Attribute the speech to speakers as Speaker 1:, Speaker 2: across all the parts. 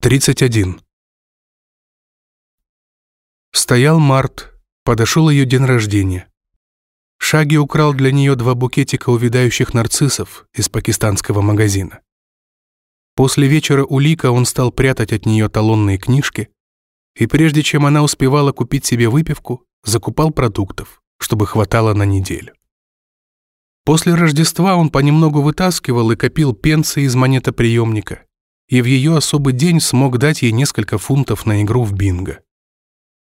Speaker 1: 31. Стоял март, подошел ее день рождения. Шаги украл для нее два букетика увядающих нарциссов из пакистанского магазина. После вечера у Лика он стал прятать от нее талонные книжки, и прежде чем она успевала купить себе выпивку, закупал продуктов, чтобы хватало на неделю. После Рождества он понемногу вытаскивал и копил пенсы из монетоприемника, и в ее особый день смог дать ей несколько фунтов на игру в бинго.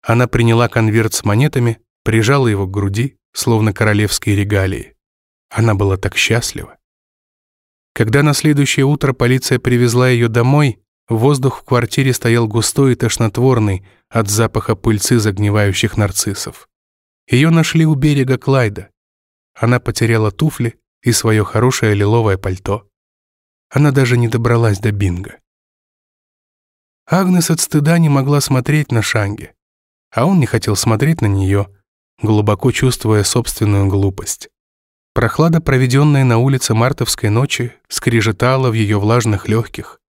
Speaker 1: Она приняла конверт с монетами, прижала его к груди, словно королевские регалии. Она была так счастлива. Когда на следующее утро полиция привезла ее домой, воздух в квартире стоял густой и тошнотворный от запаха пыльцы загнивающих нарциссов. Ее нашли у берега Клайда. Она потеряла туфли и свое хорошее лиловое пальто. Она даже не добралась до Бинга. Агнес от стыда не могла смотреть на Шанги, а он не хотел смотреть на нее, глубоко чувствуя собственную глупость. Прохлада, проведенная на улице мартовской ночи, скрежетала в ее влажных легких,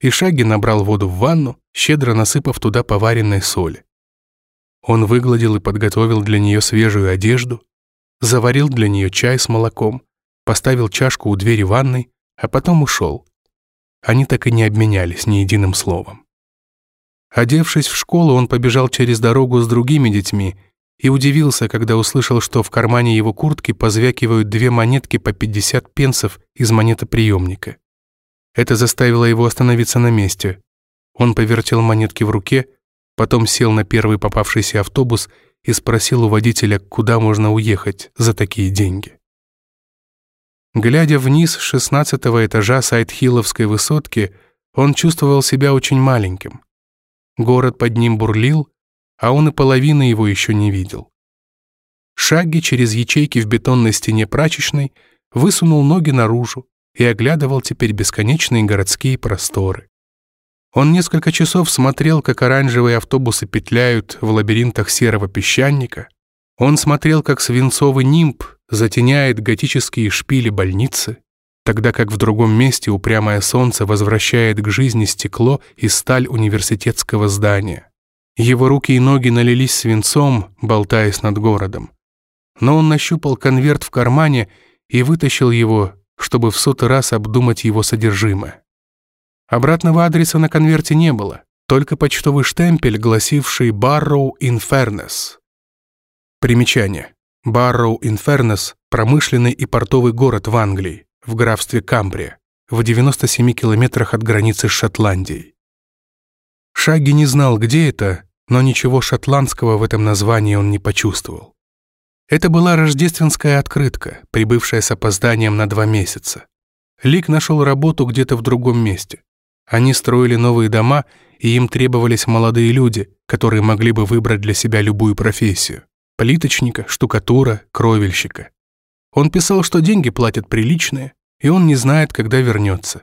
Speaker 1: и Шаги набрал воду в ванну, щедро насыпав туда поваренной соли. Он выгладил и подготовил для нее свежую одежду, заварил для нее чай с молоком, поставил чашку у двери ванной а потом ушел. Они так и не обменялись ни единым словом. Одевшись в школу, он побежал через дорогу с другими детьми и удивился, когда услышал, что в кармане его куртки позвякивают две монетки по 50 пенсов из монетоприемника. Это заставило его остановиться на месте. Он повертел монетки в руке, потом сел на первый попавшийся автобус и спросил у водителя, куда можно уехать за такие деньги. Глядя вниз с шестнадцатого этажа Сайдхилловской высотки, он чувствовал себя очень маленьким. Город под ним бурлил, а он и половины его еще не видел. Шаги через ячейки в бетонной стене прачечной высунул ноги наружу и оглядывал теперь бесконечные городские просторы. Он несколько часов смотрел, как оранжевые автобусы петляют в лабиринтах серого песчаника. Он смотрел, как свинцовый нимб затеняет готические шпили больницы, тогда как в другом месте упрямое солнце возвращает к жизни стекло и сталь университетского здания. Его руки и ноги налились свинцом, болтаясь над городом. Но он нащупал конверт в кармане и вытащил его, чтобы в сотый раз обдумать его содержимое. Обратного адреса на конверте не было, только почтовый штемпель, гласивший «Barrow Infernus». Примечание. Барроу-Инфернес – промышленный и портовый город в Англии, в графстве Камбрия, в 97 километрах от границы с Шотландией. Шаги не знал, где это, но ничего шотландского в этом названии он не почувствовал. Это была рождественская открытка, прибывшая с опозданием на два месяца. Лик нашел работу где-то в другом месте. Они строили новые дома, и им требовались молодые люди, которые могли бы выбрать для себя любую профессию плиточника, штукатура, кровельщика. Он писал, что деньги платят приличные, и он не знает, когда вернется.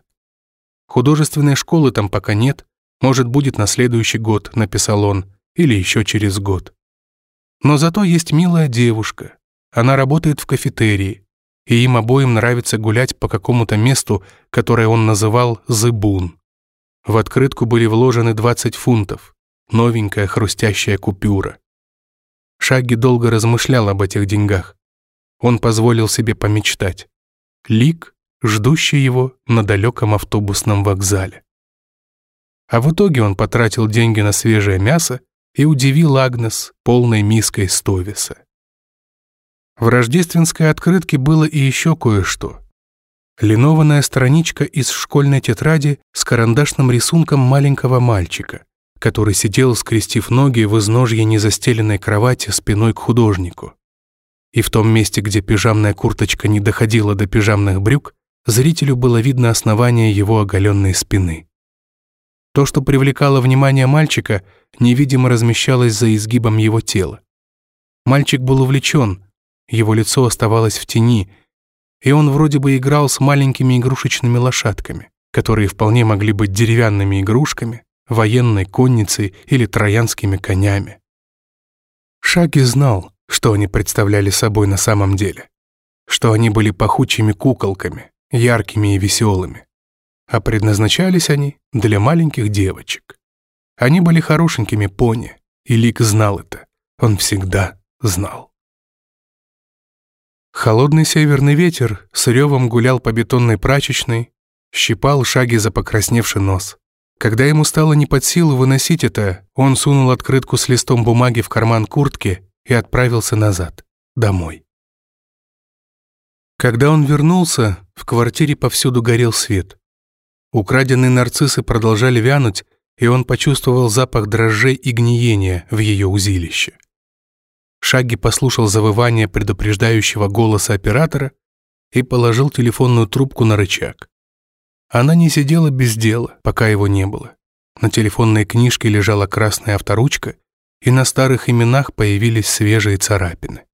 Speaker 1: Художественной школы там пока нет, может, будет на следующий год, написал он, или еще через год. Но зато есть милая девушка. Она работает в кафетерии, и им обоим нравится гулять по какому-то месту, которое он называл «Зыбун». В открытку были вложены 20 фунтов, новенькая хрустящая купюра. Шаги долго размышлял об этих деньгах. Он позволил себе помечтать. Лик, ждущий его на далеком автобусном вокзале. А в итоге он потратил деньги на свежее мясо и удивил Агнес полной миской стовиса. В рождественской открытке было и еще кое-что. Линованная страничка из школьной тетради с карандашным рисунком маленького мальчика который сидел, скрестив ноги в изножье незастеленной кровати спиной к художнику. И в том месте, где пижамная курточка не доходила до пижамных брюк, зрителю было видно основание его оголенной спины. То, что привлекало внимание мальчика, невидимо размещалось за изгибом его тела. Мальчик был увлечен, его лицо оставалось в тени, и он вроде бы играл с маленькими игрушечными лошадками, которые вполне могли быть деревянными игрушками, военной конницей или троянскими конями. Шаги знал, что они представляли собой на самом деле, что они были пахучими куколками, яркими и веселыми. а предназначались они для маленьких девочек. Они были хорошенькими пони, и Лик знал это. Он всегда знал. Холодный северный ветер с ревом гулял по бетонной прачечной, щипал шаги за покрасневший нос. Когда ему стало не под силу выносить это, он сунул открытку с листом бумаги в карман куртки и отправился назад, домой. Когда он вернулся, в квартире повсюду горел свет. Украденные нарциссы продолжали вянуть, и он почувствовал запах дрожжей и гниения в ее узилище. Шаги послушал завывание предупреждающего голоса оператора и положил телефонную трубку на рычаг. Она не сидела без дела, пока его не было. На телефонной книжке лежала красная авторучка, и на старых именах появились свежие царапины.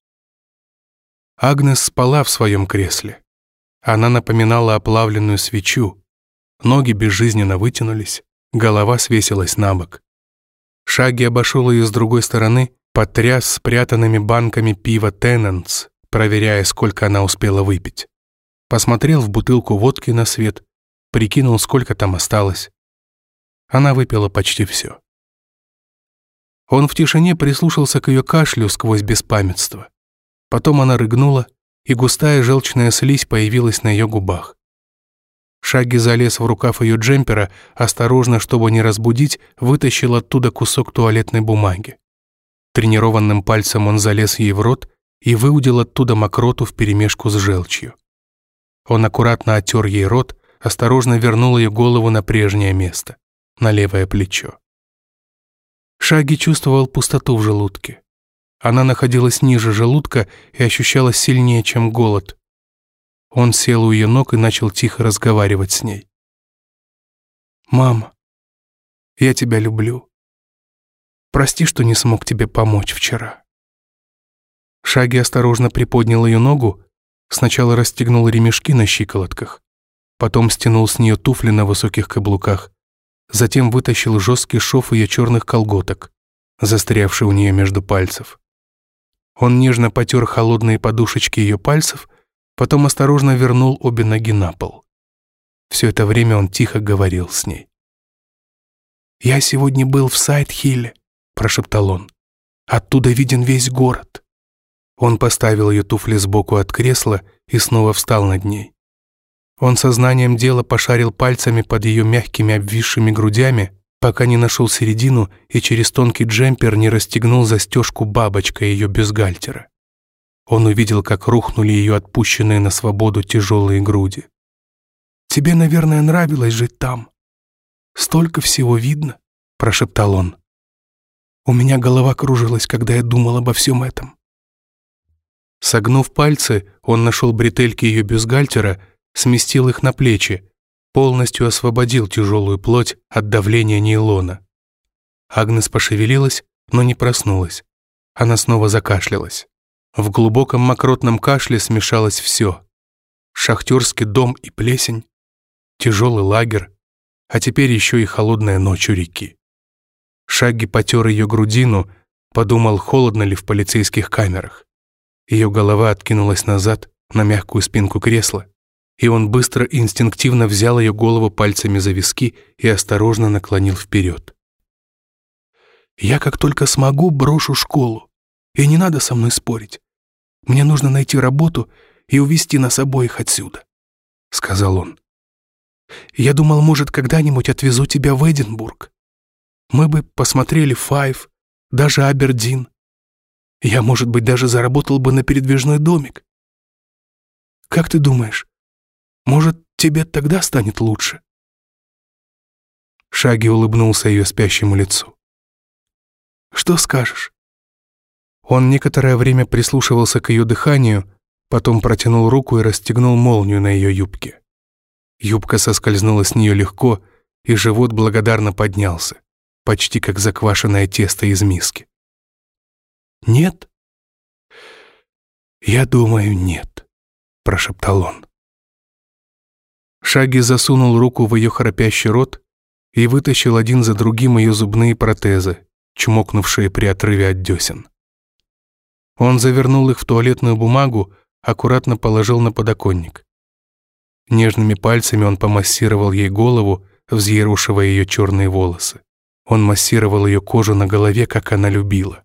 Speaker 1: Агнес спала в своем кресле. Она напоминала оплавленную свечу. Ноги безжизненно вытянулись, голова свесилась на бок. Шаги обошел ее с другой стороны, потряс спрятанными банками пива «Теннантс», проверяя, сколько она успела выпить. Посмотрел в бутылку водки на свет, прикинул, сколько там осталось. Она выпила почти все. Он в тишине прислушался к ее кашлю сквозь беспамятство. Потом она рыгнула, и густая желчная слизь появилась на ее губах. Шаги залез в рукав ее джемпера, осторожно, чтобы не разбудить, вытащил оттуда кусок туалетной бумаги. Тренированным пальцем он залез ей в рот и выудил оттуда мокроту вперемешку с желчью. Он аккуратно оттер ей рот, осторожно вернул ее голову на прежнее место, на левое плечо. Шаги чувствовал пустоту в желудке. Она находилась ниже желудка и ощущалась сильнее, чем голод. Он сел у ее ног и начал тихо разговаривать с ней. «Мама, я тебя люблю. Прости, что не смог тебе помочь вчера». Шаги осторожно приподнял ее ногу, сначала расстегнул ремешки на щиколотках, потом стянул с нее туфли на высоких каблуках, затем вытащил жесткий шов ее черных колготок, застрявший у нее между пальцев. Он нежно потер холодные подушечки ее пальцев, потом осторожно вернул обе ноги на пол. Все это время он тихо говорил с ней. «Я сегодня был в Сайт-Хилле», — прошептал он. «Оттуда виден весь город». Он поставил ее туфли сбоку от кресла и снова встал над ней. Он сознанием дела пошарил пальцами под ее мягкими обвисшими грудями, пока не нашел середину и через тонкий джемпер не расстегнул застежку бабочкой ее бюстгальтера. Он увидел, как рухнули ее отпущенные на свободу тяжелые груди. «Тебе, наверное, нравилось жить там. Столько всего видно», — прошептал он. «У меня голова кружилась, когда я думал обо всем этом». Согнув пальцы, он нашел бретельки ее бюстгальтера сместил их на плечи, полностью освободил тяжелую плоть от давления нейлона. Агнес пошевелилась, но не проснулась. Она снова закашлялась. В глубоком мокротном кашле смешалось все. Шахтерский дом и плесень, тяжелый лагерь, а теперь еще и холодная ночь у реки. Шаги потер ее грудину, подумал, холодно ли в полицейских камерах. Ее голова откинулась назад на мягкую спинку кресла, и он быстро и инстинктивно взял ее голову пальцами за виски и осторожно наклонил вперед. «Я как только смогу, брошу школу, и не надо со мной спорить. Мне нужно найти работу и увезти нас обоих отсюда», — сказал он. «Я думал, может, когда-нибудь отвезу тебя в Эдинбург. Мы бы посмотрели Файв, даже Абердин. Я, может быть, даже заработал бы на передвижной домик. Как ты думаешь, может, тебе тогда станет лучше?» Шаги улыбнулся ее спящему лицу. «Что скажешь?» Он некоторое время прислушивался к ее дыханию, потом протянул руку и расстегнул молнию на ее юбке. Юбка соскользнула с нее легко, и живот благодарно поднялся, почти как заквашенное тесто из миски. «Нет?» «Я думаю, нет», — прошептал он. Шаги засунул руку в ее храпящий рот и вытащил один за другим ее зубные протезы, чмокнувшие при отрыве от десен. Он завернул их в туалетную бумагу, аккуратно положил на подоконник. Нежными пальцами он помассировал ей голову, взъерушивая ее черные волосы. Он массировал ее кожу на голове, как она любила.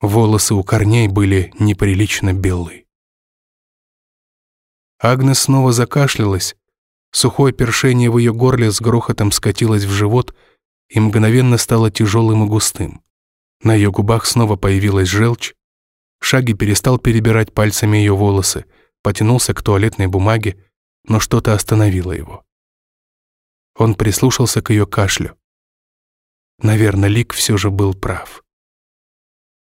Speaker 1: Волосы у корней были неприлично белые. Агнес снова закашлялась, сухое першение в ее горле с грохотом скатилось в живот и мгновенно стало тяжелым и густым. На ее губах снова появилась желчь. Шаги перестал перебирать пальцами ее волосы, потянулся к туалетной бумаге, но что-то остановило его. Он прислушался к ее кашлю. Наверное, Лик все же был прав.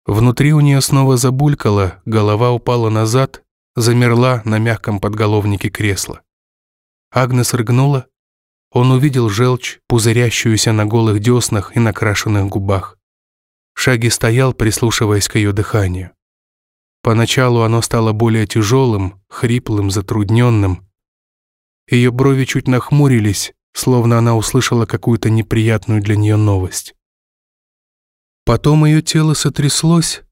Speaker 1: Внутри у нее снова забулькало, голова упала назад, замерла на мягком подголовнике кресла. Агнес рыгнула. Он увидел желчь, пузырящуюся на голых деснах и накрашенных губах. Шаги стоял, прислушиваясь к ее дыханию. Поначалу оно стало более тяжелым, хриплым, затрудненным. Ее брови чуть нахмурились, словно она услышала какую-то неприятную для нее новость. Потом ее тело сотряслось,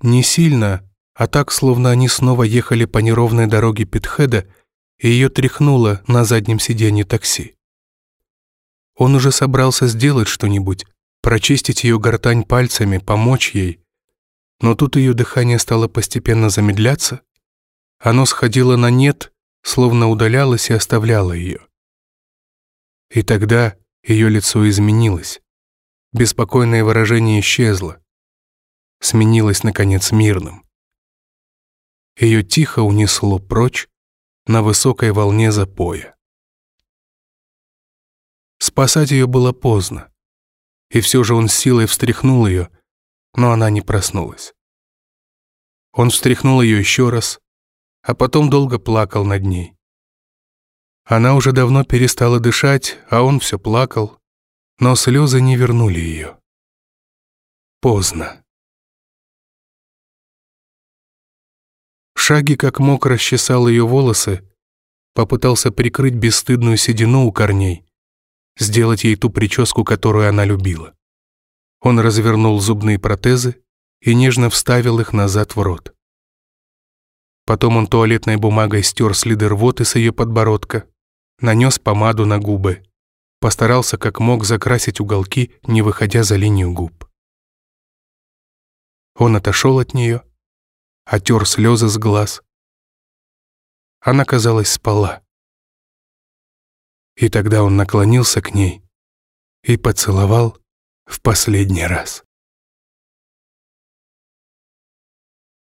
Speaker 1: не сильно, а так, словно они снова ехали по неровной дороге Питхеда, и ее тряхнуло на заднем сиденье такси. Он уже собрался сделать что-нибудь, прочистить ее гортань пальцами, помочь ей, но тут ее дыхание стало постепенно замедляться, оно сходило на «нет», словно удалялось и оставляло ее. И тогда ее лицо изменилось. Беспокойное выражение исчезло. Сменилось, наконец, мирным. Ее тихо унесло прочь на высокой волне запоя. Спасать ее было поздно. И все же он силой встряхнул ее, но она не проснулась. Он встряхнул ее еще раз, а потом долго плакал над ней. Она уже давно перестала дышать, а он все плакал, но слезы не вернули ее. Поздно. Шаги как мог расчесал ее волосы, попытался прикрыть бесстыдную седину у корней, сделать ей ту прическу, которую она любила. Он развернул зубные протезы и нежно вставил их назад в рот. Потом он туалетной бумагой стер следы рвоты с ее подбородка, нанес помаду на губы, постарался как мог закрасить уголки, не выходя за линию губ. Он отошел от нее, отер слезы с глаз. Она, казалось, спала. И тогда он наклонился к ней и поцеловал в последний раз.